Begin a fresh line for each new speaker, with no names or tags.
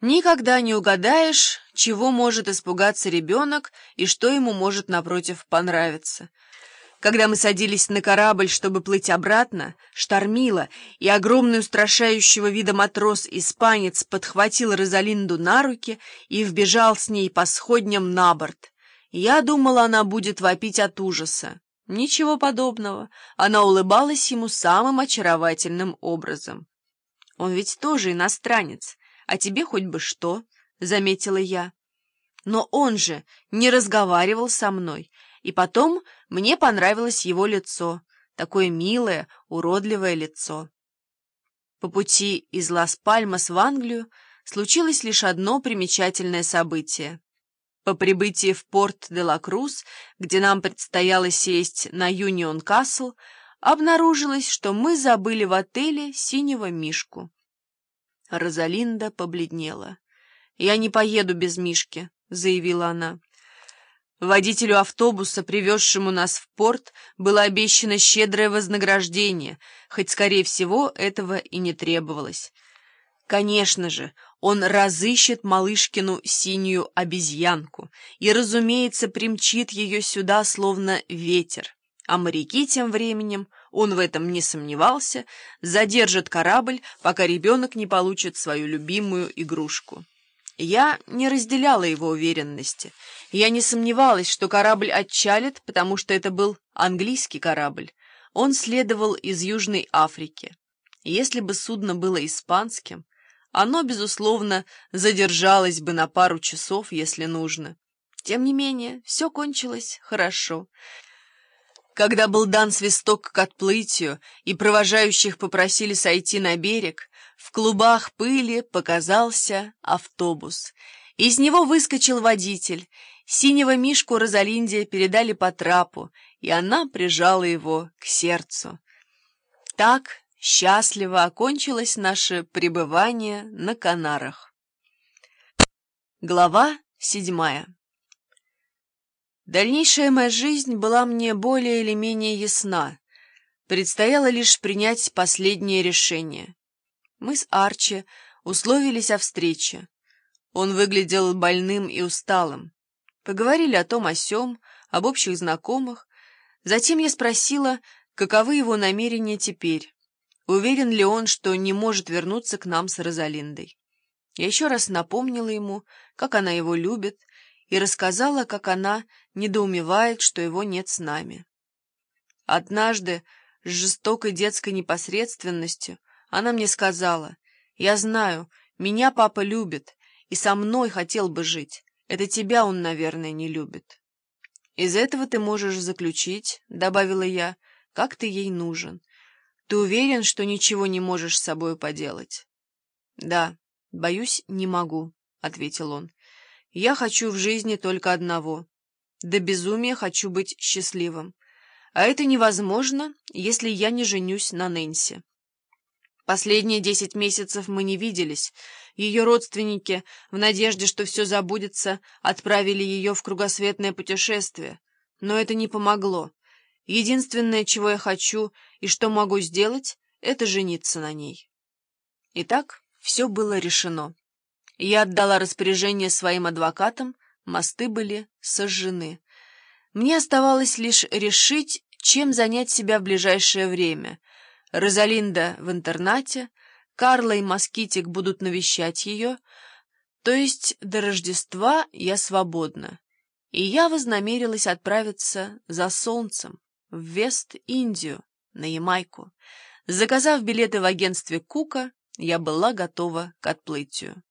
Никогда не угадаешь, чего может испугаться ребенок и что ему может, напротив, понравиться. Когда мы садились на корабль, чтобы плыть обратно, штормило, и огромный устрашающего вида матрос-испанец подхватил Розалинду на руки и вбежал с ней по сходням на борт. Я думала, она будет вопить от ужаса. Ничего подобного. Она улыбалась ему самым очаровательным образом. Он ведь тоже иностранец а тебе хоть бы что», — заметила я. Но он же не разговаривал со мной, и потом мне понравилось его лицо, такое милое, уродливое лицо. По пути из Лас-Пальмас в Англию случилось лишь одно примечательное событие. По прибытии в порт де ла Круз, где нам предстояло сесть на Юнион Касл, обнаружилось, что мы забыли в отеле синего мишку. Розалинда побледнела. «Я не поеду без Мишки», — заявила она. Водителю автобуса, привезшему нас в порт, было обещано щедрое вознаграждение, хоть, скорее всего, этого и не требовалось. Конечно же, он разыщет малышкину синюю обезьянку и, разумеется, примчит ее сюда, словно ветер. А моряки тем временем, он в этом не сомневался, задержат корабль, пока ребенок не получит свою любимую игрушку. Я не разделяла его уверенности. Я не сомневалась, что корабль отчалит, потому что это был английский корабль. Он следовал из Южной Африки. Если бы судно было испанским, оно, безусловно, задержалось бы на пару часов, если нужно. Тем не менее, все кончилось хорошо. Когда был дан свисток к отплытию и провожающих попросили сойти на берег, в клубах пыли показался автобус. Из него выскочил водитель. Синего мишку Розалинде передали по трапу, и она прижала его к сердцу. Так счастливо окончилось наше пребывание на Канарах. Глава седьмая Дальнейшая моя жизнь была мне более или менее ясна. Предстояло лишь принять последнее решение. Мы с Арчи условились о встрече. Он выглядел больным и усталым. Поговорили о том о сём, об общих знакомых. Затем я спросила, каковы его намерения теперь. Уверен ли он, что не может вернуться к нам с Розалиндой? Я еще раз напомнила ему, как она его любит, и рассказала, как она недоумевает, что его нет с нами. Однажды, с жестокой детской непосредственностью, она мне сказала, «Я знаю, меня папа любит, и со мной хотел бы жить. Это тебя он, наверное, не любит». «Из этого ты можешь заключить», — добавила я, — «как ты ей нужен. Ты уверен, что ничего не можешь с собой поделать?» «Да, боюсь, не могу», — ответил он. Я хочу в жизни только одного. До безумия хочу быть счастливым. А это невозможно, если я не женюсь на Нэнси. Последние десять месяцев мы не виделись. Ее родственники, в надежде, что все забудется, отправили ее в кругосветное путешествие. Но это не помогло. Единственное, чего я хочу и что могу сделать, это жениться на ней. Итак, все было решено. Я отдала распоряжение своим адвокатам, мосты были сожжены. Мне оставалось лишь решить, чем занять себя в ближайшее время. Розалинда в интернате, Карла и Москитик будут навещать ее, то есть до Рождества я свободна. И я вознамерилась отправиться за солнцем в Вест-Индию, на Ямайку. Заказав билеты в агентстве Кука, я была готова к отплытию.